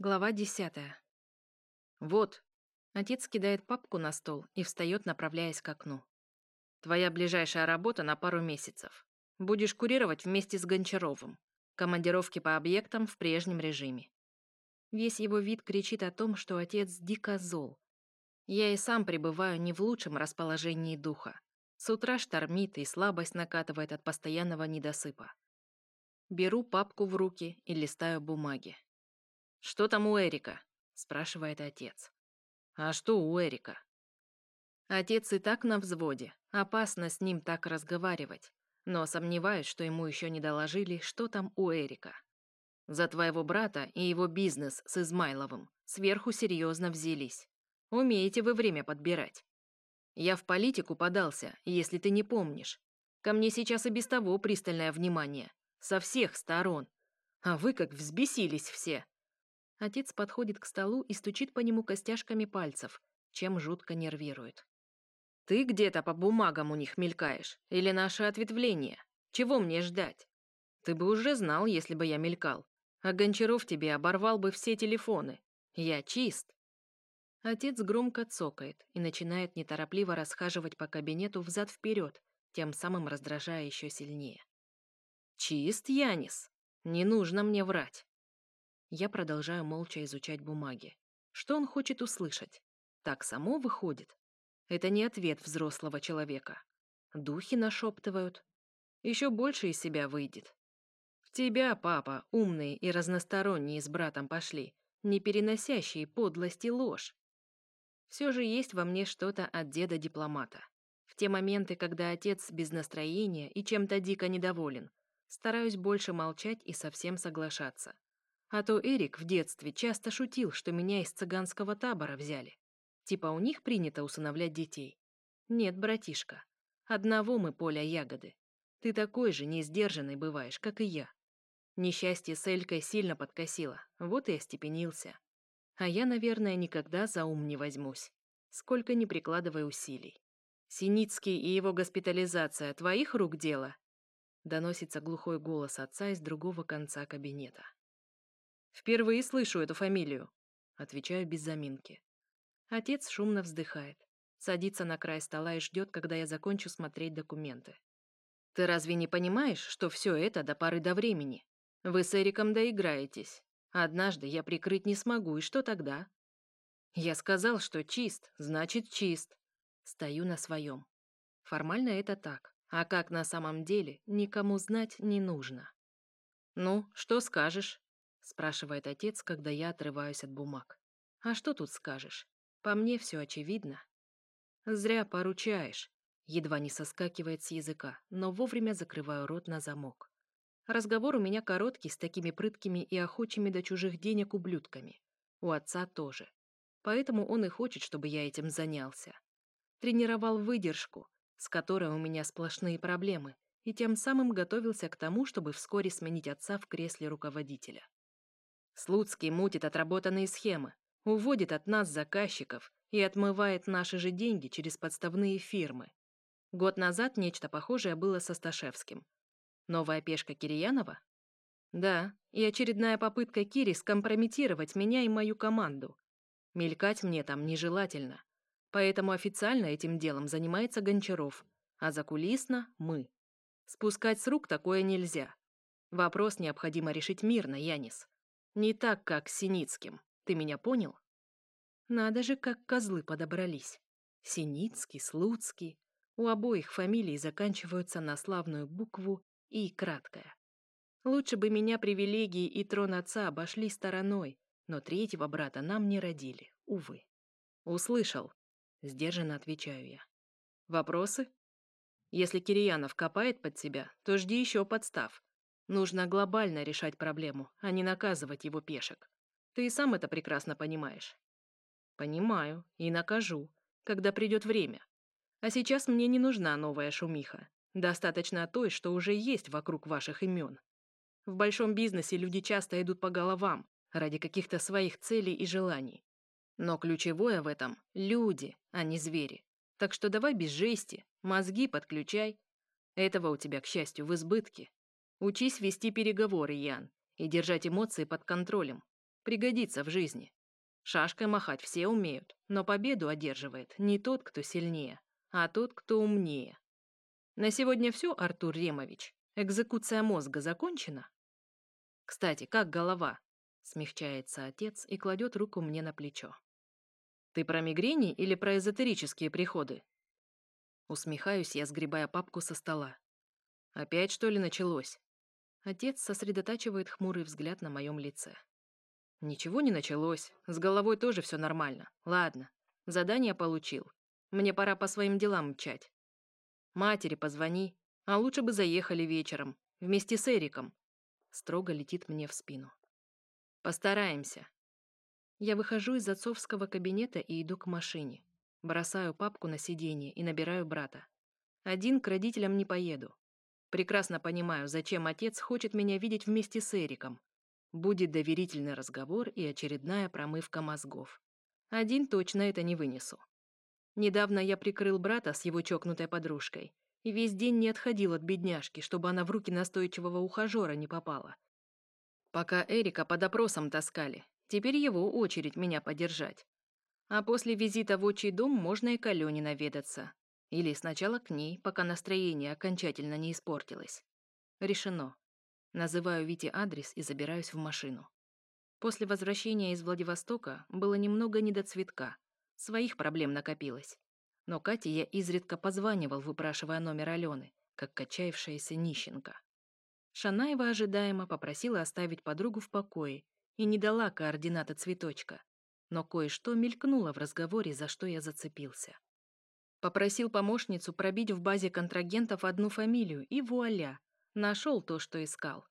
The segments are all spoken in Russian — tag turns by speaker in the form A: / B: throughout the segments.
A: Глава десятая. Вот. Отец кидает папку на стол и встает, направляясь к окну. Твоя ближайшая работа на пару месяцев. Будешь курировать вместе с Гончаровым. Командировки по объектам в прежнем режиме. Весь его вид кричит о том, что отец дико зол. Я и сам пребываю не в лучшем расположении духа. С утра штормит и слабость накатывает от постоянного недосыпа. Беру папку в руки и листаю бумаги. «Что там у Эрика?» – спрашивает отец. «А что у Эрика?» Отец и так на взводе. Опасно с ним так разговаривать. Но сомневаюсь, что ему еще не доложили, что там у Эрика. За твоего брата и его бизнес с Измайловым сверху серьезно взялись. Умеете вы время подбирать. Я в политику подался, если ты не помнишь. Ко мне сейчас и без того пристальное внимание. Со всех сторон. А вы как взбесились все. Отец подходит к столу и стучит по нему костяшками пальцев, чем жутко нервирует. Ты где-то по бумагам у них мелькаешь. Или наше ответвление. Чего мне ждать? Ты бы уже знал, если бы я мелькал. А Гончаров тебе оборвал бы все телефоны. Я чист. Отец громко цокает и начинает неторопливо расхаживать по кабинету взад-вперед, тем самым раздражая еще сильнее. «Чист, Янис. Не нужно мне врать». Я продолжаю молча изучать бумаги. Что он хочет услышать? Так само выходит? Это не ответ взрослого человека. Духи нашептывают. Еще больше из себя выйдет. В тебя, папа, умные и разносторонние с братом пошли, не переносящие подлость и ложь. Все же есть во мне что-то от деда-дипломата. В те моменты, когда отец без настроения и чем-то дико недоволен, Стараюсь больше молчать и совсем соглашаться. А то Эрик в детстве часто шутил, что меня из цыганского табора взяли. Типа у них принято усыновлять детей. Нет, братишка. Одного мы поля ягоды. Ты такой же несдержанный бываешь, как и я. Несчастье с Элькой сильно подкосило, вот и остепенился. А я, наверное, никогда за ум не возьмусь, сколько не прикладывая усилий. Синицкий и его госпитализация твоих рук дело Доносится глухой голос отца из другого конца кабинета. «Впервые слышу эту фамилию», — отвечаю без заминки. Отец шумно вздыхает, садится на край стола и ждет, когда я закончу смотреть документы. «Ты разве не понимаешь, что все это до поры до времени? Вы с Эриком доиграетесь. Однажды я прикрыть не смогу, и что тогда?» «Я сказал, что чист, значит чист». Стою на своем. Формально это так. А как на самом деле, никому знать не нужно. «Ну, что скажешь?» – спрашивает отец, когда я отрываюсь от бумаг. «А что тут скажешь? По мне все очевидно». «Зря поручаешь», – едва не соскакивает с языка, но вовремя закрываю рот на замок. Разговор у меня короткий с такими прыткими и охочими до чужих денег ублюдками. У отца тоже. Поэтому он и хочет, чтобы я этим занялся. Тренировал выдержку, с которой у меня сплошные проблемы, и тем самым готовился к тому, чтобы вскоре сменить отца в кресле руководителя. Слуцкий мутит отработанные схемы, уводит от нас заказчиков и отмывает наши же деньги через подставные фирмы. Год назад нечто похожее было со Сташевским. Новая пешка Кирьянова? Да, и очередная попытка Кири скомпрометировать меня и мою команду. Мелькать мне там нежелательно. Поэтому официально этим делом занимается Гончаров, а закулисно – мы. Спускать с рук такое нельзя. Вопрос необходимо решить мирно, Янис. Не так, как с Синицким. Ты меня понял? Надо же, как козлы подобрались. Синицкий, Слуцкий. У обоих фамилий заканчиваются на славную букву «и» краткая. Лучше бы меня привилегии и трон отца обошли стороной, но третьего брата нам не родили, увы. Услышал, Сдержанно отвечаю я. Вопросы? Если Кирьянов копает под себя, то жди еще подстав. Нужно глобально решать проблему, а не наказывать его пешек. Ты и сам это прекрасно понимаешь. Понимаю и накажу, когда придет время. А сейчас мне не нужна новая шумиха. Достаточно той, что уже есть вокруг ваших имен. В большом бизнесе люди часто идут по головам ради каких-то своих целей и желаний. Но ключевое в этом – люди, а не звери. Так что давай без жести, мозги подключай. Этого у тебя, к счастью, в избытке. Учись вести переговоры, Ян, и держать эмоции под контролем. Пригодится в жизни. Шашкой махать все умеют, но победу одерживает не тот, кто сильнее, а тот, кто умнее. На сегодня все, Артур Ремович. Экзекуция мозга закончена? Кстати, как голова? Смягчается отец и кладет руку мне на плечо. Ты про мигрени или про эзотерические приходы? Усмехаюсь я, сгребая папку со стола. Опять, что ли, началось? Отец сосредотачивает хмурый взгляд на моем лице. Ничего не началось. С головой тоже все нормально. Ладно, задание получил. Мне пора по своим делам мчать. Матери позвони, а лучше бы заехали вечером, вместе с Эриком. Строго летит мне в спину. Постараемся. Я выхожу из отцовского кабинета и иду к машине. Бросаю папку на сиденье и набираю брата. Один к родителям не поеду. Прекрасно понимаю, зачем отец хочет меня видеть вместе с Эриком. Будет доверительный разговор и очередная промывка мозгов. Один точно это не вынесу. Недавно я прикрыл брата с его чокнутой подружкой и весь день не отходил от бедняжки, чтобы она в руки настойчивого ухажера не попала. Пока Эрика под опросом таскали, теперь его очередь меня поддержать. А после визита в отчий дом можно и к Алене наведаться. Или сначала к ней, пока настроение окончательно не испортилось. Решено. Называю Вите адрес и забираюсь в машину. После возвращения из Владивостока было немного не до цветка. Своих проблем накопилось. Но Кате я изредка позванивал, выпрашивая номер Алены, как качаевшаяся нищенка. Шанаева ожидаемо попросила оставить подругу в покое и не дала координаты цветочка но кое-что мелькнуло в разговоре, за что я зацепился. Попросил помощницу пробить в базе контрагентов одну фамилию, и вуаля, нашел то, что искал.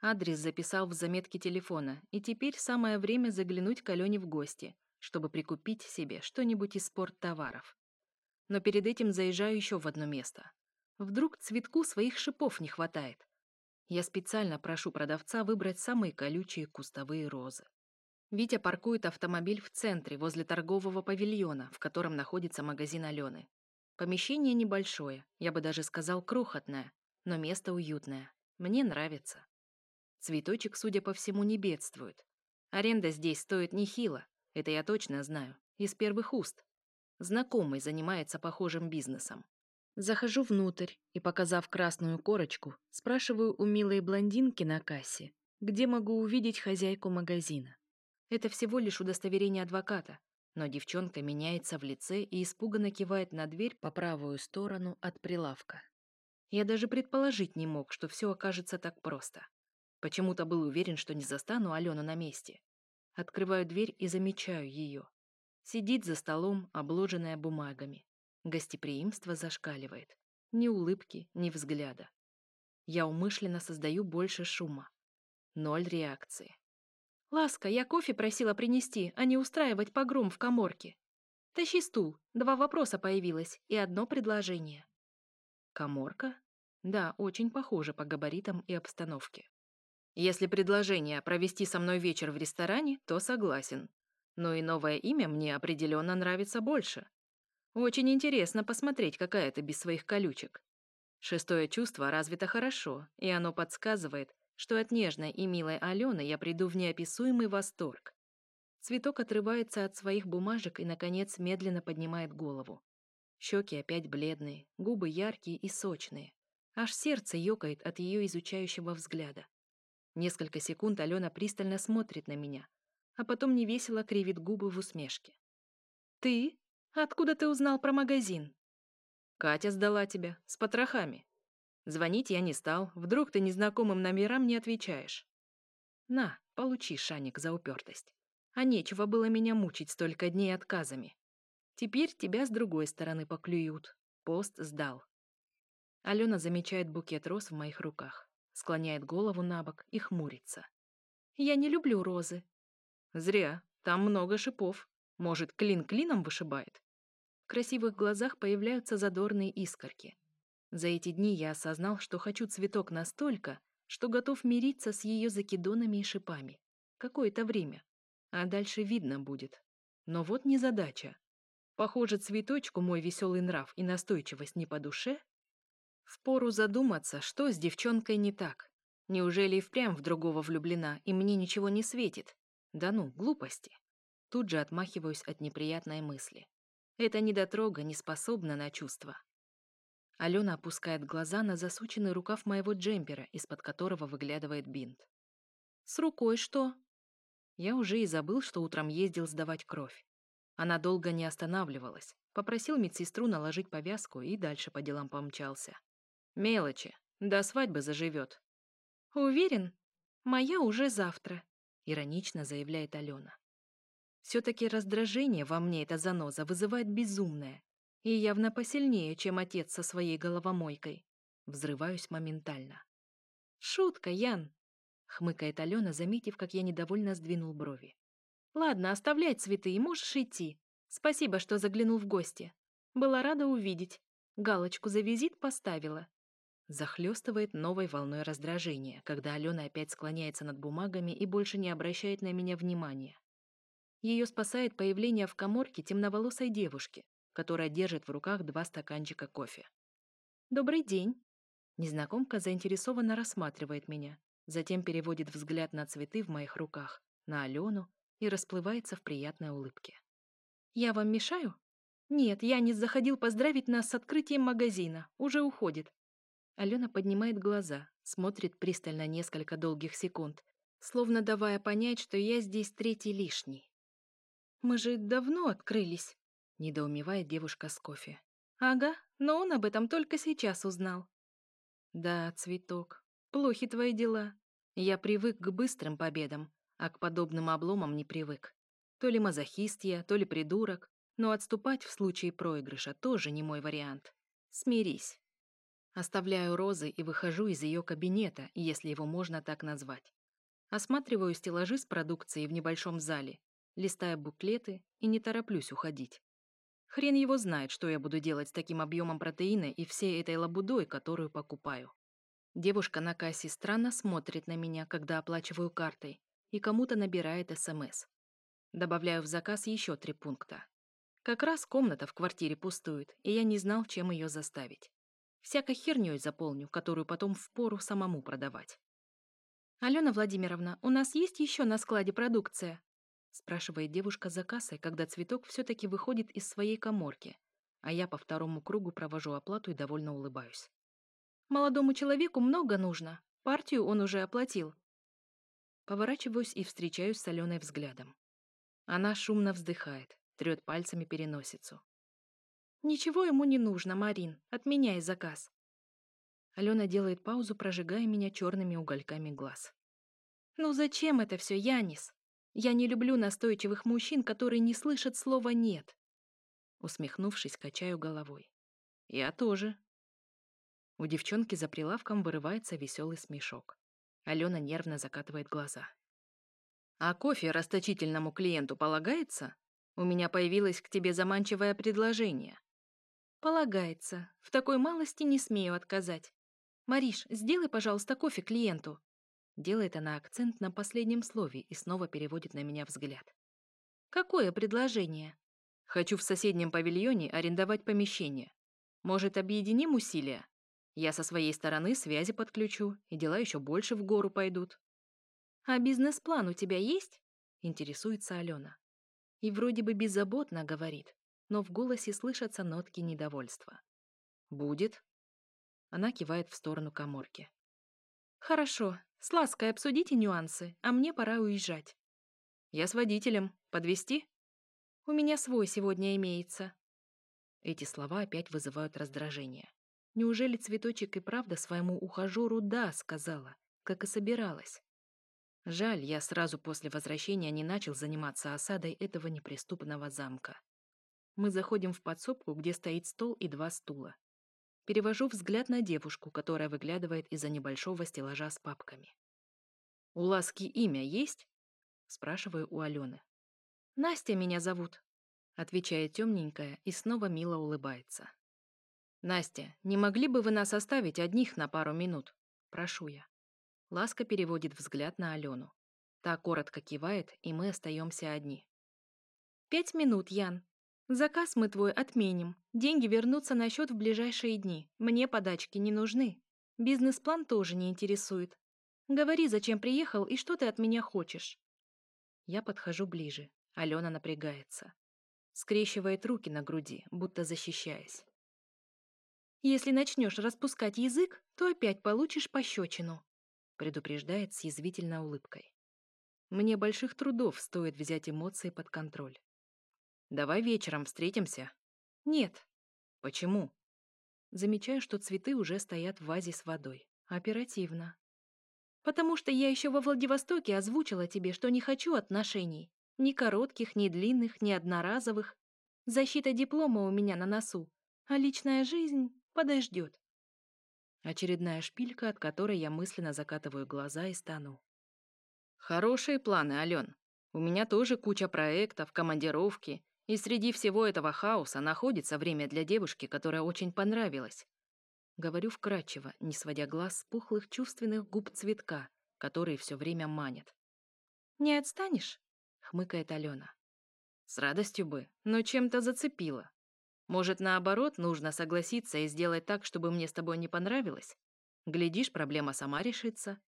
A: Адрес записал в заметке телефона, и теперь самое время заглянуть к Алене в гости, чтобы прикупить себе что-нибудь из спорттоваров. Но перед этим заезжаю еще в одно место. Вдруг цветку своих шипов не хватает. Я специально прошу продавца выбрать самые колючие кустовые розы. Витя паркует автомобиль в центре, возле торгового павильона, в котором находится магазин Алены. Помещение небольшое, я бы даже сказал крохотное, но место уютное. Мне нравится. Цветочек, судя по всему, не бедствует. Аренда здесь стоит нехило, это я точно знаю, из первых уст. Знакомый занимается похожим бизнесом. Захожу внутрь и, показав красную корочку, спрашиваю у милой блондинки на кассе, где могу увидеть хозяйку магазина. Это всего лишь удостоверение адвоката, но девчонка меняется в лице и испуганно кивает на дверь по правую сторону от прилавка. Я даже предположить не мог, что все окажется так просто. Почему-то был уверен, что не застану Алену на месте. Открываю дверь и замечаю ее. Сидит за столом, обложенная бумагами. Гостеприимство зашкаливает. Ни улыбки, ни взгляда. Я умышленно создаю больше шума. Ноль реакции. «Ласка, я кофе просила принести, а не устраивать погром в коморке. Тащи стул, два вопроса появилось и одно предложение». «Коморка?» Да, очень похоже по габаритам и обстановке. Если предложение провести со мной вечер в ресторане, то согласен. Но и новое имя мне определенно нравится больше. Очень интересно посмотреть, какая ты без своих колючек. Шестое чувство развито хорошо, и оно подсказывает, что от нежной и милой Алены я приду в неописуемый восторг. Цветок отрывается от своих бумажек и, наконец, медленно поднимает голову. Щеки опять бледные, губы яркие и сочные. Аж сердце ёкает от ее изучающего взгляда. Несколько секунд Алена пристально смотрит на меня, а потом невесело кривит губы в усмешке. «Ты? Откуда ты узнал про магазин?» «Катя сдала тебя, с потрохами», Звонить я не стал, вдруг ты незнакомым номерам не отвечаешь. На, получи, Шаник, за упертость. А нечего было меня мучить столько дней отказами. Теперь тебя с другой стороны поклюют. Пост сдал. Алена замечает букет роз в моих руках, склоняет голову на бок и хмурится. Я не люблю розы. Зря, там много шипов. Может, клин клином вышибает? В красивых глазах появляются задорные искорки. За эти дни я осознал, что хочу цветок настолько, что готов мириться с ее закидонами и шипами. Какое-то время. А дальше видно будет. Но вот незадача. Похоже, цветочку мой веселый нрав и настойчивость не по душе. Впору задуматься, что с девчонкой не так. Неужели и впрямь в другого влюблена, и мне ничего не светит? Да ну, глупости. Тут же отмахиваюсь от неприятной мысли. Эта недотрога не способна на чувства. Алена опускает глаза на засученный рукав моего джемпера, из-под которого выглядывает бинт. «С рукой что?» Я уже и забыл, что утром ездил сдавать кровь. Она долго не останавливалась. Попросил медсестру наложить повязку и дальше по делам помчался. Мелочи. До свадьбы заживет. «Уверен? Моя уже завтра», — иронично заявляет Алена. Все-таки раздражение во мне эта заноза вызывает безумное. И явно посильнее, чем отец со своей головомойкой. Взрываюсь моментально. «Шутка, Ян!» — хмыкает Алена, заметив, как я недовольно сдвинул брови. «Ладно, оставляй цветы и можешь идти. Спасибо, что заглянул в гости. Была рада увидеть. Галочку за визит поставила. Захлестывает новой волной раздражения, когда Алена опять склоняется над бумагами и больше не обращает на меня внимания. Ее спасает появление в коморке темноволосой девушки, которая держит в руках два стаканчика кофе. «Добрый день!» Незнакомка заинтересованно рассматривает меня, затем переводит взгляд на цветы в моих руках, на Алену и расплывается в приятной улыбке. «Я вам мешаю?» «Нет, Янис заходил поздравить нас с открытием магазина. Уже уходит». Алена поднимает глаза, смотрит пристально несколько долгих секунд, словно давая понять, что я здесь третий лишний. «Мы же давно открылись», — недоумевает девушка с кофе. «Ага, но он об этом только сейчас узнал». «Да, цветок, плохи твои дела. Я привык к быстрым победам, а к подобным обломам не привык. То ли мазохист я, то ли придурок, но отступать в случае проигрыша тоже не мой вариант. Смирись. Оставляю розы и выхожу из ее кабинета, если его можно так назвать. Осматриваю стеллажи с продукцией в небольшом зале, листая буклеты и не тороплюсь уходить. Хрен его знает, что я буду делать с таким объемом протеина и всей этой лабудой, которую покупаю. Девушка на кассе странно смотрит на меня, когда оплачиваю картой, и кому-то набирает СМС. Добавляю в заказ еще три пункта. Как раз комната в квартире пустует, и я не знал, чем ее заставить. Всякой херней заполню, которую потом впору самому продавать. «Алена Владимировна, у нас есть еще на складе продукция?» Спрашивает девушка за кассой, когда цветок все-таки выходит из своей коморки, а я по второму кругу провожу оплату и довольно улыбаюсь. «Молодому человеку много нужно. Партию он уже оплатил». Поворачиваюсь и встречаюсь с Аленой взглядом. Она шумно вздыхает, трет пальцами переносицу. «Ничего ему не нужно, Марин. Отменяй заказ». Алена делает паузу, прожигая меня черными угольками глаз. «Ну зачем это все, Янис? Я не люблю настойчивых мужчин, которые не слышат слова «нет». Усмехнувшись, качаю головой. «Я тоже». У девчонки за прилавком вырывается веселый смешок. Алена нервно закатывает глаза. А кофе расточительному клиенту полагается? У меня появилось к тебе заманчивое предложение. Полагается. В такой малости не смею отказать. Мариш, сделай, пожалуйста, кофе клиенту. Делает она акцент на последнем слове и снова переводит на меня взгляд. Какое предложение? Хочу в соседнем павильоне арендовать помещение. Может, объединим усилия? Я со своей стороны связи подключу, и дела еще больше в гору пойдут. «А бизнес-план у тебя есть?» — интересуется Алена. И вроде бы беззаботно говорит, но в голосе слышатся нотки недовольства. «Будет?» Она кивает в сторону коморки. «Хорошо, с лаской обсудите нюансы, а мне пора уезжать». «Я с водителем. Подвести? «У меня свой сегодня имеется». Эти слова опять вызывают раздражение. Неужели цветочек и правда своему ухажеру «да» сказала, как и собиралась? Жаль, я сразу после возвращения не начал заниматься осадой этого неприступного замка. Мы заходим в подсобку, где стоит стол и два стула. Перевожу взгляд на девушку, которая выглядывает из-за небольшого стеллажа с папками. «У Ласки имя есть?» – спрашиваю у Алены. «Настя меня зовут», – отвечает темненькая и снова мило улыбается. «Настя, не могли бы вы нас оставить одних на пару минут?» – прошу я. Ласка переводит взгляд на Алену. Та коротко кивает, и мы остаемся одни. «Пять минут, Ян. Заказ мы твой отменим. Деньги вернутся на счет в ближайшие дни. Мне подачки не нужны. Бизнес-план тоже не интересует. Говори, зачем приехал и что ты от меня хочешь». Я подхожу ближе. Алена напрягается. Скрещивает руки на груди, будто защищаясь. «Если начнешь распускать язык, то опять получишь пощечину», предупреждает с язвительной улыбкой. Мне больших трудов стоит взять эмоции под контроль. «Давай вечером встретимся». «Нет». «Почему?» Замечаю, что цветы уже стоят в вазе с водой. Оперативно. «Потому что я еще во Владивостоке озвучила тебе, что не хочу отношений. Ни коротких, ни длинных, ни одноразовых. Защита диплома у меня на носу, а личная жизнь подождет. Очередная шпилька, от которой я мысленно закатываю глаза и стану. Хорошие планы, Ален. У меня тоже куча проектов, командировки, и среди всего этого хаоса находится время для девушки, которая очень понравилась. Говорю вкратчиво, не сводя глаз с пухлых чувственных губ цветка, которые все время манят. «Не отстанешь?» хмыкает Алена. С радостью бы, но чем-то зацепила. Может, наоборот, нужно согласиться и сделать так, чтобы мне с тобой не понравилось? Глядишь, проблема сама решится.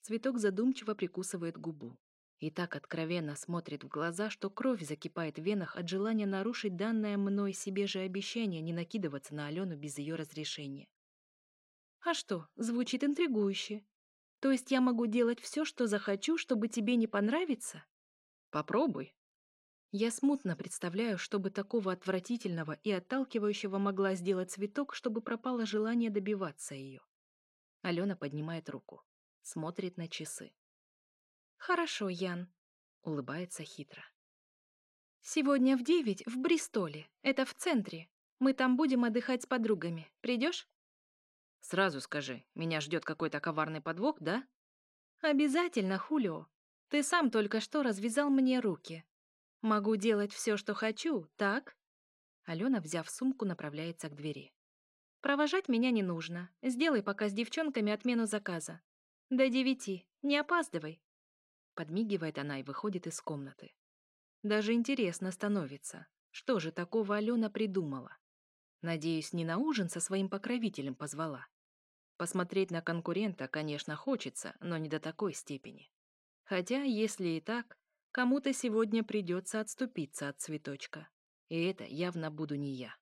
A: Цветок задумчиво прикусывает губу и так откровенно смотрит в глаза, что кровь закипает в венах от желания нарушить данное мной себе же обещание не накидываться на Алену без ее разрешения. А что, звучит интригующе. То есть я могу делать все, что захочу, чтобы тебе не понравиться? Попробуй. Я смутно представляю, чтобы такого отвратительного и отталкивающего могла сделать цветок, чтобы пропало желание добиваться ее. Алена поднимает руку, смотрит на часы. «Хорошо, Ян», — улыбается хитро. «Сегодня в девять в Бристоле. Это в центре. Мы там будем отдыхать с подругами. Придешь?» «Сразу скажи, меня ждет какой-то коварный подвох, да?» «Обязательно, Хулио. Ты сам только что развязал мне руки. Могу делать все, что хочу, так?» Алена, взяв сумку, направляется к двери. «Провожать меня не нужно. Сделай пока с девчонками отмену заказа. До девяти. Не опаздывай». Подмигивает она и выходит из комнаты. Даже интересно становится, что же такого Алена придумала. Надеюсь, не на ужин со своим покровителем позвала. Посмотреть на конкурента, конечно, хочется, но не до такой степени. Хотя, если и так, кому-то сегодня придется отступиться от цветочка. И это явно буду не я.